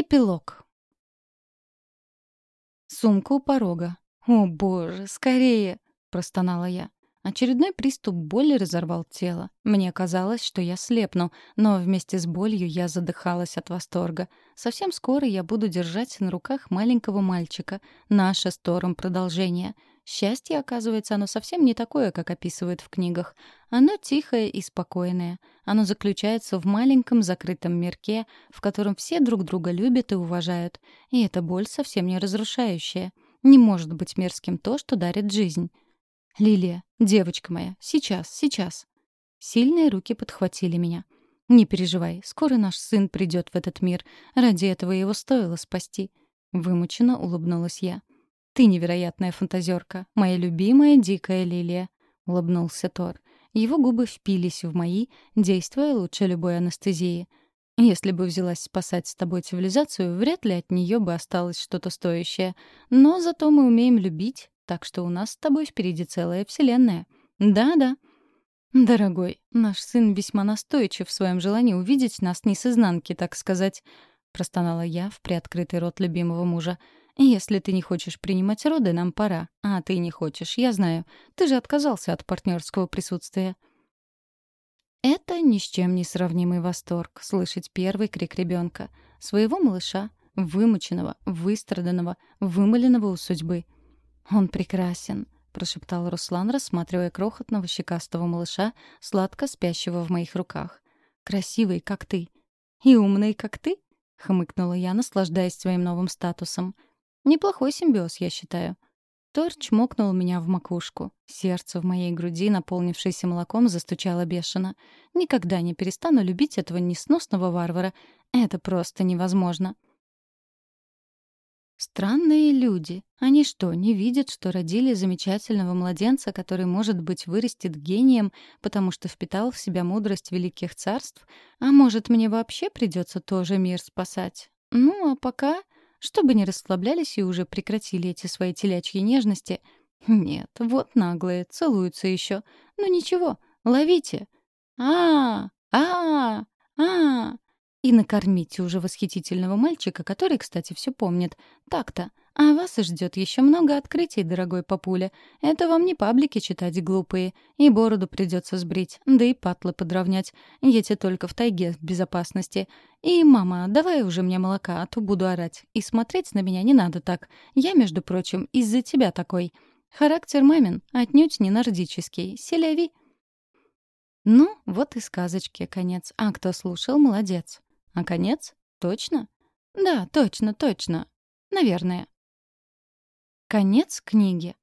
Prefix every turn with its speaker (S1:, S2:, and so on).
S1: Эпилог. Сумка у порога. «О, боже, скорее!» — простонала я. Очередной приступ боли разорвал тело. Мне казалось, что я слепну, но вместе с болью я задыхалась от восторга. Совсем скоро я буду держать на руках маленького мальчика. Наше с Тором продолжение — Счастье, оказывается, оно совсем не такое, как описывают в книгах. Оно тихое и спокойное. Оно заключается в маленьком закрытом мирке, в котором все друг друга любят и уважают. И эта боль совсем не разрушающая. Не может быть мерзким то, что дарит жизнь. «Лилия, девочка моя, сейчас, сейчас». Сильные руки подхватили меня. «Не переживай, скоро наш сын придет в этот мир. Ради этого его стоило спасти». Вымученно улыбнулась я. «Ты невероятная фантазерка, моя любимая дикая лилия», — улыбнулся Тор. Его губы впились в мои, действуя лучше любой анестезии. Если бы взялась спасать с тобой цивилизацию, вряд ли от нее бы осталось что-то стоящее. Но зато мы умеем любить, так что у нас с тобой впереди целая вселенная. Да-да. Дорогой, наш сын весьма настойчив в своем желании увидеть нас не с изнанки, так сказать, простонала я в приоткрытый рот любимого мужа. «Если ты не хочешь принимать роды, нам пора. А ты не хочешь, я знаю. Ты же отказался от партнерского присутствия». Это ни с чем не сравнимый восторг — слышать первый крик ребенка, своего малыша, вымученного, выстраданного, вымоленного у судьбы. «Он прекрасен», — прошептал Руслан, рассматривая крохотного щекастого малыша, сладко спящего в моих руках. «Красивый, как ты». «И умный, как ты?» — хмыкнула я, наслаждаясь своим новым статусом — Неплохой симбиоз, я считаю. Тор чмокнул меня в макушку. Сердце в моей груди, наполнившееся молоком, застучало бешено. Никогда не перестану любить этого несносного варвара. Это просто невозможно. Странные люди. Они что, не видят, что родили замечательного младенца, который, может быть, вырастет гением, потому что впитал в себя мудрость великих царств? А может, мне вообще придется тоже мир спасать? Ну, а пока чтобы не расслаблялись и уже прекратили эти свои телячьи нежности. Нет, вот наглые, целуются еще. Ну ничего, ловите. А, а, а, и накормите уже восхитительного мальчика, который, кстати, все помнит. Так-то. А вас ждет еще много открытий, дорогой папуля. Это вам не паблики читать глупые. И бороду придется сбрить, да и патлы подровнять. Едьте только в тайге в безопасности. И, мама, давай уже мне молока, а то буду орать. И смотреть на меня не надо так. Я, между прочим, из-за тебя такой. Характер мамин отнюдь не нордический. Селяви. Ну, вот и сказочки конец. А кто слушал, молодец. А конец? Точно? Да, точно, точно. Наверное. Конец книги.